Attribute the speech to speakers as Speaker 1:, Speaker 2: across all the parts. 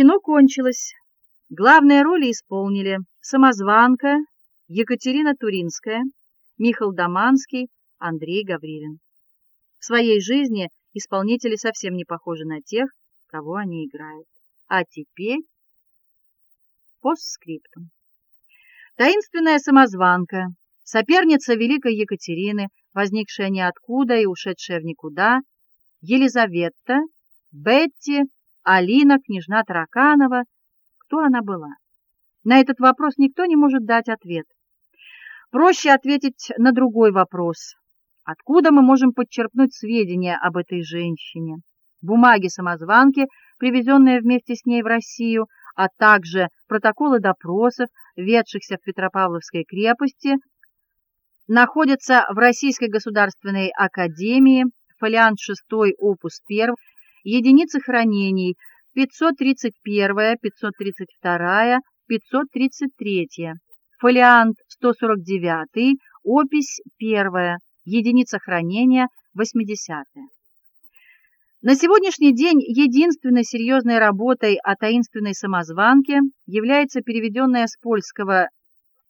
Speaker 1: Кино кончилось. Главные роли исполнили Самозванка, Екатерина Туринская, Михаил Доманский, Андрей Гаврилин. В своей жизни исполнители совсем не похожи на тех, кого они играют. А теперь постскриптум. Таинственная самозванка, соперница великой Екатерины, возникшая ниоткуда и ушедшая в никуда, Елизавета, Бетти, Алина, княжна Тараканова. Кто она была? На этот вопрос никто не может дать ответ. Проще ответить на другой вопрос. Откуда мы можем подчерпнуть сведения об этой женщине? Бумаги самозванки, привезенные вместе с ней в Россию, а также протоколы допросов, ведшихся в Петропавловской крепости, находятся в Российской государственной академии, фолиант 6, опус 1, единицы хранений 531, 532, 533, фолиант 149, опись 1, единица хранения 80. На сегодняшний день единственной серьезной работой о таинственной самозванке является переведенная с польского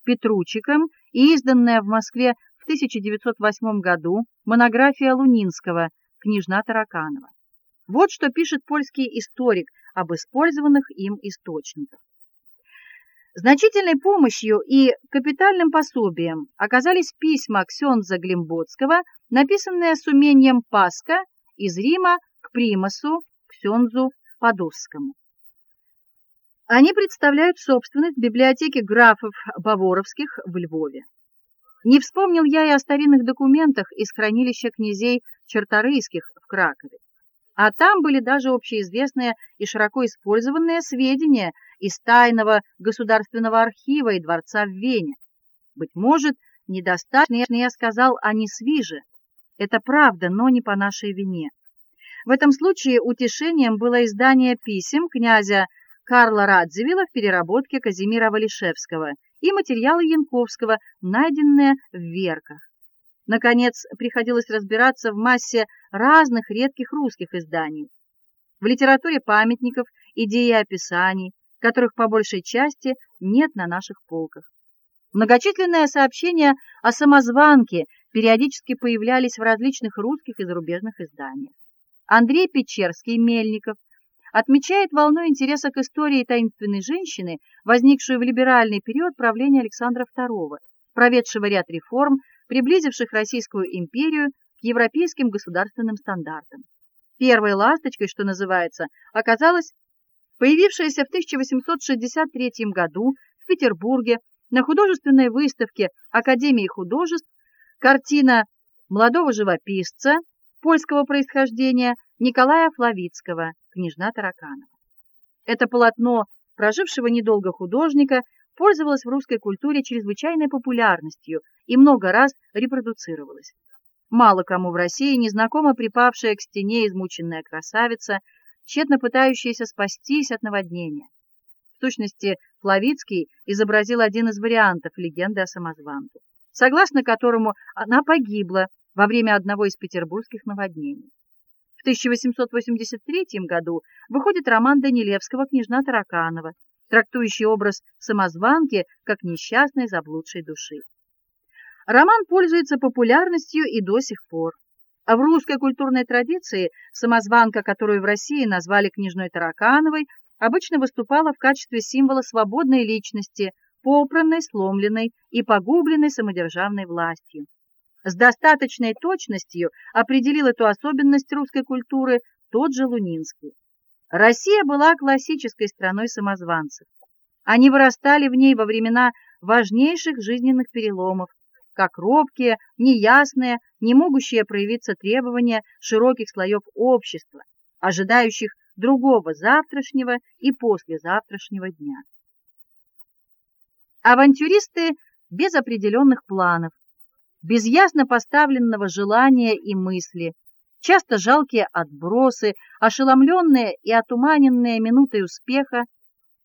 Speaker 1: Петручиком и изданная в Москве в 1908 году монография Лунинского «Княжна Тараканова». Вот что пишет польский историк об использованных им источниках. Значительной помощью и капитальным пособием оказались письма Ксенза Глимботского, написанные с умением Паска из Рима к примасу Ксензу Подосскому. Они представляют собственность библиотеки графов Баворовских в Львове. Не вспомнил я и о старинных документах из хранилища князей Черторийских в Кракове. А там были даже общеизвестные и широко использованные сведения из тайного государственного архива и дворца в Вене. Быть может, недостаточно я сказал о Несвиже. Это правда, но не по нашей вине. В этом случае утешением было издание писем князя Карла Радзивилла в переработке Казимира Валишевского и материалы Янковского, найденные в Верках. Наконец, приходилось разбираться в массе разных редких русских изданий. В литературе памятников, идеи описаний, которых по большей части нет на наших полках. Многочисленные сообщения о самозванке периодически появлялись в различных русских и зарубежных изданиях. Андрей Печерский-Мельников отмечает волну интереса к истории таинственной женщины, возникшую в либеральный период правления Александра II, проведшего ряд реформ, приблизивших Российскую империю к европейским государственным стандартам. Первой ласточкой, что называется, оказалась появившаяся в 1863 году в Петербурге на художественной выставке Академии художеств картина молодого живописца польского происхождения Николая Флавицкого «Княжна Тараканова». Это полотно прожившего недолго художника пользовалось в русской культуре чрезвычайной популярностью и много раз репродуцировалось. Мало кому в России незнакома припавшая к стене измученная красавица, тщетно пытающаяся спастись от наводнения. В сущности, Флавицкий изобразил один из вариантов легенды о самозванке, согласно которому она погибла во время одного из петербургских наводнений. В 1883 году выходит роман Данилевского «Княжна Тараканова», трактующий образ самозванки как несчастной заблудшей души. Роман пользуется популярностью и до сих пор. А в русской культурной традиции самозванка, которую в России назвали княжной Таракановой, обычно выступала в качестве символа свободной личности, попранной, сломленной и погубленной самодержавной властью с достаточной точностью определил эту особенность русской культуры тот же Лунинский. Россия была классической страной самозванцев. Они вырастали в ней во времена важнейших жизненных переломов, как робкие, неясные, не могущие проявиться требования широких слоев общества, ожидающих другого завтрашнего и послезавтрашнего дня. Авантюристы без определенных планов, без ясно поставленного желания и мысли, часто жалкие отбросы, ошеломленные и отуманенные минутой успеха,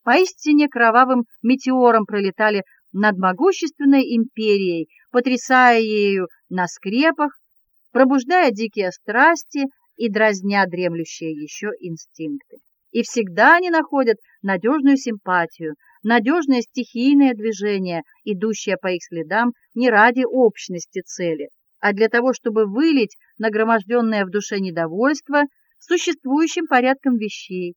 Speaker 1: поистине кровавым метеором пролетали над могущественной империей, потрясая ею на скрепах, пробуждая дикие страсти и дразня дремлющие еще инстинкты. И всегда они находят надежную симпатию, надежное стихийное движение, идущее по их следам не ради общности цели, а для того, чтобы вылить нагроможденное в душе недовольство существующим порядком вещей.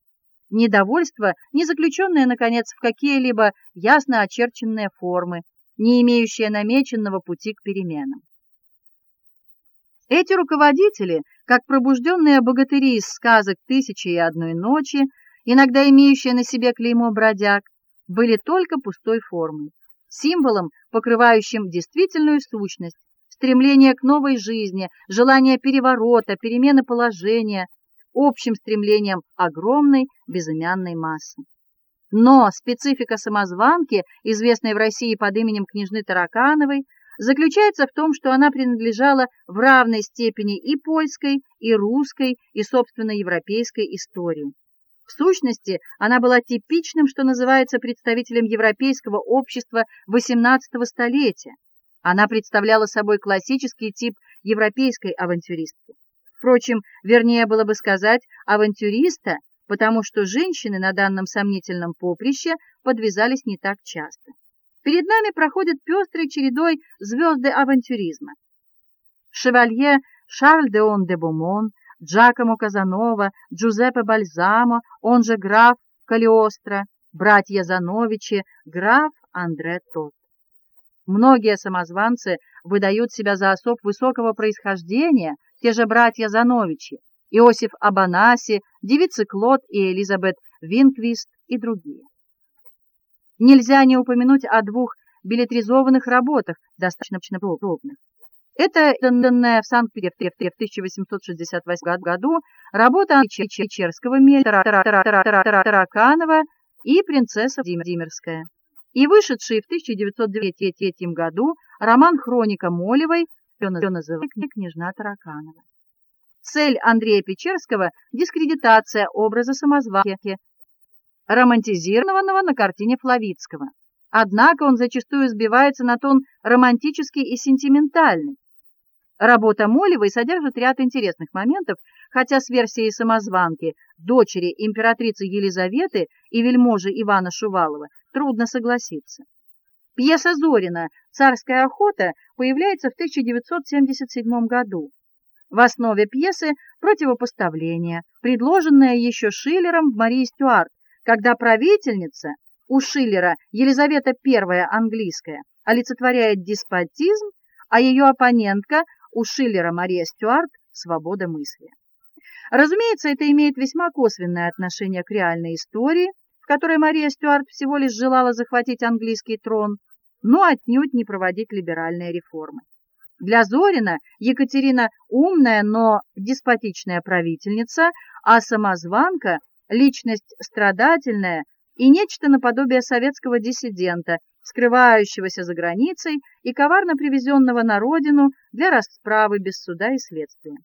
Speaker 1: Недовольство, не заключенное, наконец, в какие-либо ясно очерченные формы, не имеющее намеченного пути к переменам. Эти руководители, как пробужденные богатыри из сказок «Тысячи и одной ночи», иногда имеющие на себе клеймо бродяг, были только пустой формой, символом, покрывающим действительную сущность, стремление к новой жизни, желание переворота, перемены положения, общим стремлением огромной безымянной массы. Но специфика самозванки, известной в России под именем княжны Таракановой, заключается в том, что она принадлежала в равной степени и польской, и русской, и собственно европейской истории. В сущности, она была типичным, что называется, представителем европейского общества XVIII столетия. Она представляла собой классический тип европейской авантюристки. Впрочем, вернее было бы сказать авантюриста, потому что женщины на данном сомнительном поприще подвязались не так часто. Перед нами проходят пестрой чередой звезды авантюризма. Шевалье Шарль де Он де Бомон, Джакомо Казанова, Джузеппе Бальзамо, он же граф Калиостро, братья Зановичи, граф Андре Тот. Многие самозванцы выдают себя за особ высокого происхождения, те же братья Зановичи, Иосиф Абанаси, девицы Клод и Элизабет Винквист и другие. Нельзя не упомянуть о двух билетризованных работах, достаточно пробных. Это данная в Санкт-Петербурге в 1868 году работа Чечерского Мельтера Тараканова и принцесса Владимирская. И вышедший в 1993 году роман Хроника Молевой, ее называют княжна Тараканова. Цель Андрея Печерского дискредитация образа самозванки, романтизированного на картине Флавицкого. Однако он зачастую сбивается на тон романтический и сентиментальный. Работа Молевой содержит ряд интересных моментов, хотя с версией самозванки, дочери императрицы Елизаветы и вельможи Ивана Шувалова трудно согласиться. Пьеса Зорина «Царская охота» появляется в 1977 году. В основе пьесы противопоставление, предложенное еще Шиллером в Марии Стюарт, когда правительница у Шиллера Елизавета I английская олицетворяет деспотизм, а ее оппонентка у Шиллера Мария Стюарт свобода мысли. Разумеется, это имеет весьма косвенное отношение к реальной истории, которой Мария Стюарт всего лишь желала захватить английский трон, но отнюдь не проводить либеральные реформы. Для Зорина Екатерина умная, но деспотичная правительница, а самозванка личность страдательная и нечто наподобие советского диссидента, скрывающегося за границей и коварно привезенного на родину для расправы без суда и следствия.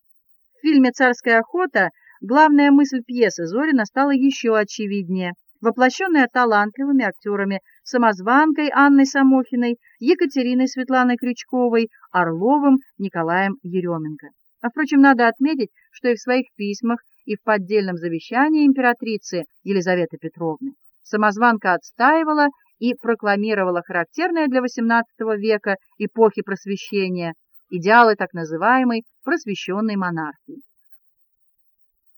Speaker 1: В фильме «Царская охота» главная мысль пьесы Зорина стала еще очевиднее, воплощенная талантливыми актерами самозванкой Анной Самохиной, Екатериной Светланой Крючковой, Орловым Николаем Еременко. А впрочем, надо отметить, что и в своих письмах, и в поддельном завещании императрицы Елизаветы Петровны самозванка отстаивала и прокламировала характерные для XVIII века эпохи просвещения идеалы так называемой просвещенной монархии.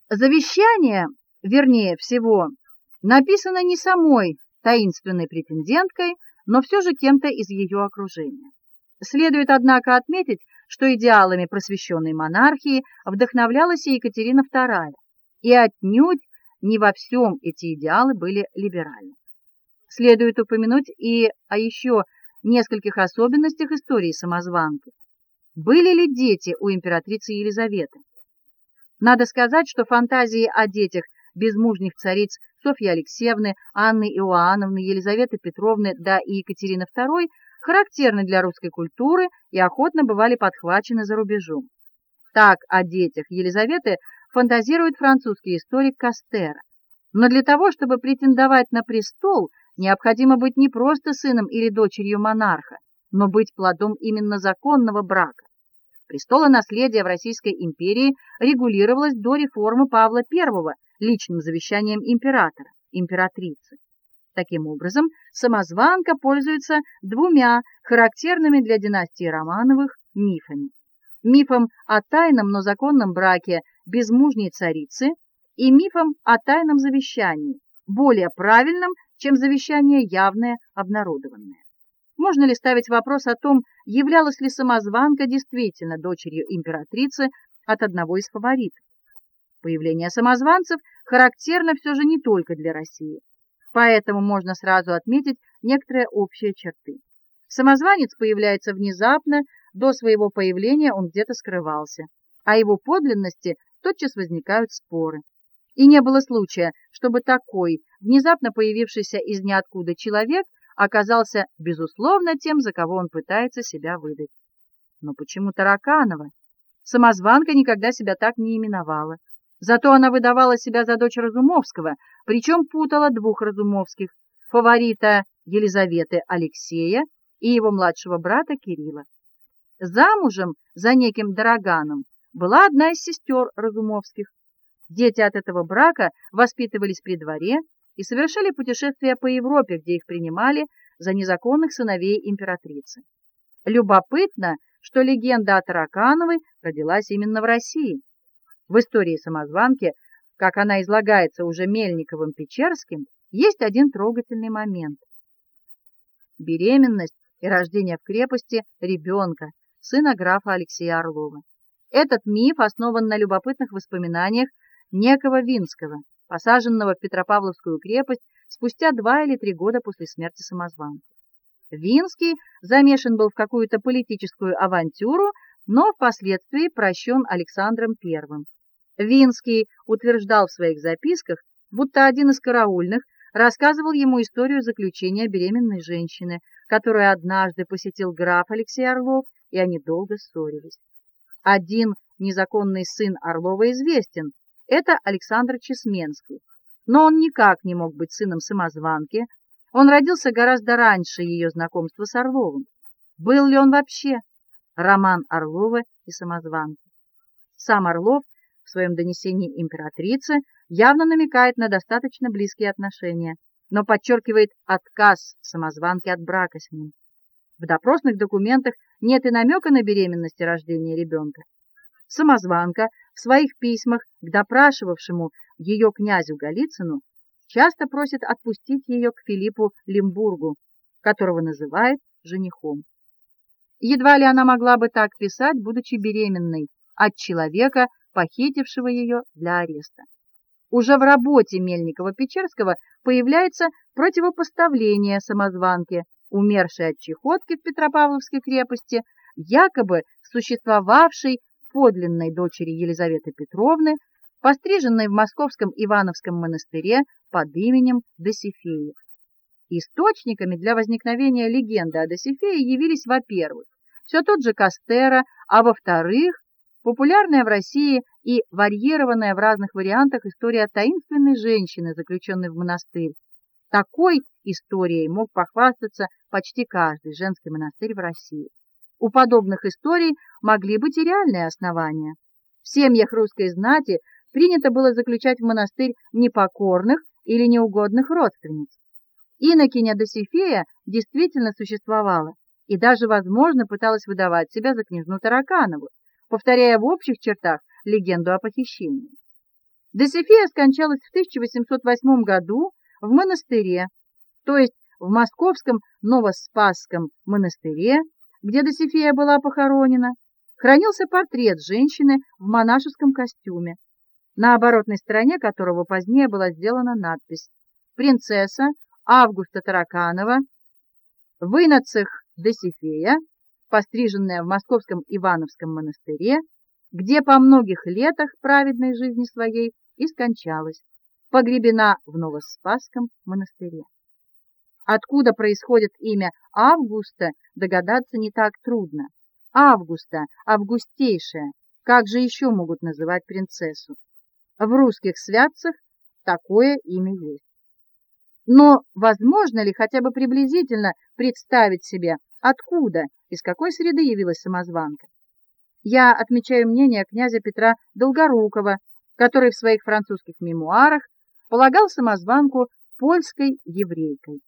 Speaker 1: Завещание, вернее всего, написано не самой таинственной претенденткой, но все же кем-то из ее окружения. Следует, однако, отметить, что идеалами просвещенной монархии вдохновлялась и Екатерина II, и отнюдь не во всем эти идеалы были либеральны. Следует упомянуть и о еще нескольких особенностях истории самозванки. Были ли дети у императрицы Елизаветы? Надо сказать, что фантазии о детях безмужних цариц Софьи Алексеевны, Анны Иоанновны, Елизаветы Петровны, да и Екатерины II характерны для русской культуры и охотно бывали подхвачены за рубежом. Так о детях Елизаветы фантазирует французский историк Кастера. Но для того, чтобы претендовать на престол, необходимо быть не просто сыном или дочерью монарха, но быть плодом именно законного брака. Престолонаследие в Российской империи регулировалось до реформы Павла I личным завещанием императора, императрицы. Таким образом, самозванка пользуется двумя характерными для династии Романовых мифами. Мифом о тайном, но законном браке безмужней царицы и мифом о тайном завещании, более правильным, чем завещание явное, обнародованное. Можно ли ставить вопрос о том, являлась ли самозванка действительно дочерью императрицы от одного из фаворитов? Появление самозванцев характерно все же не только для России. Поэтому можно сразу отметить некоторые общие черты. Самозванец появляется внезапно, до своего появления он где-то скрывался, а его подлинности тотчас возникают споры. И не было случая, чтобы такой, внезапно появившийся из ниоткуда человек оказался безусловно тем, за кого он пытается себя выдать. Но почему Тараканова? Самозванка никогда себя так не именовала. Зато она выдавала себя за дочь Разумовского, причем путала двух Разумовских: фаворита Елизаветы Алексея и его младшего брата Кирилла. Замужем за неким Дороганом была одна из сестер Разумовских. Дети от этого брака воспитывались при дворе и совершали путешествия по Европе, где их принимали за незаконных сыновей императрицы. Любопытно, что легенда о Таракановой родилась именно в России. В истории самозванки, как она излагается уже Мельниковым-Печерским, есть один трогательный момент. Беременность и рождение в крепости ребенка, сына графа Алексея Орлова. Этот миф основан на любопытных воспоминаниях некого Винского, посаженного в Петропавловскую крепость спустя два или три года после смерти самозванца. Винский замешан был в какую-то политическую авантюру, но впоследствии прощен Александром I. Винский утверждал в своих записках, будто один из караульных рассказывал ему историю заключения беременной женщины, которую однажды посетил граф Алексей Орлов, и они долго ссорились. Один незаконный сын Орлова известен, это Александр Чесменский. Но он никак не мог быть сыном самозванки. Он родился гораздо раньше ее знакомства с Орловым. Был ли он вообще? Роман Орлова и самозванки. Сам Орлов в своем донесении императрице явно намекает на достаточно близкие отношения, но подчеркивает отказ самозванки от брака с ним. В допросных документах нет и намека на беременность и рождение ребенка. Самозванка в своих письмах к допрашивавшему ее князю Голицыну часто просит отпустить ее к Филиппу Лимбургу, которого называет женихом. Едва ли она могла бы так писать, будучи беременной от человека, похитившего ее для ареста. Уже в работе Мельникова-Печерского появляется противопоставление самозванке, умершей от чехотки в Петропавловской крепости, якобы существовавшей подлинной дочери Елизаветы Петровны, постриженной в Московском Ивановском монастыре под именем Досифея. Источниками для возникновения легенды о Досифее явились, во-первых, все тот же Кастера, а во-вторых, популярная в России и варьированная в разных вариантах история таинственной женщины, заключенной в монастырь. Такой историей мог похвастаться почти каждый женский монастырь в России. У подобных историй могли быть и реальные основания. В семьях русской знати принято было заключать в монастырь непокорных или неугодных родственниц. Инокиня Досифея действительно существовала и даже, возможно, пыталась выдавать себя за княжну Тараканову, повторяя в общих чертах легенду о похищении. Досифея скончалась в 1808 году в монастыре, то есть в московском Новоспасском монастыре где Досифея была похоронена, хранился портрет женщины в монашеском костюме, на оборотной стороне которого позднее была сделана надпись: "Принцесса Августа Тараканова, вынацех Досифея, постриженная в Московском Ивановском монастыре, где по многих летах праведной жизни своей и скончалась, погребена в Новоспасском монастыре". Откуда происходит имя Августа, догадаться не так трудно. Августа, августейшая. Как же еще могут называть принцессу? В русских святцах такое имя есть. Но возможно ли хотя бы приблизительно представить себе, откуда, из какой среды явилась самозванка? Я отмечаю мнение князя Петра Долгорукова, который в своих французских мемуарах полагал самозванку польской еврейкой.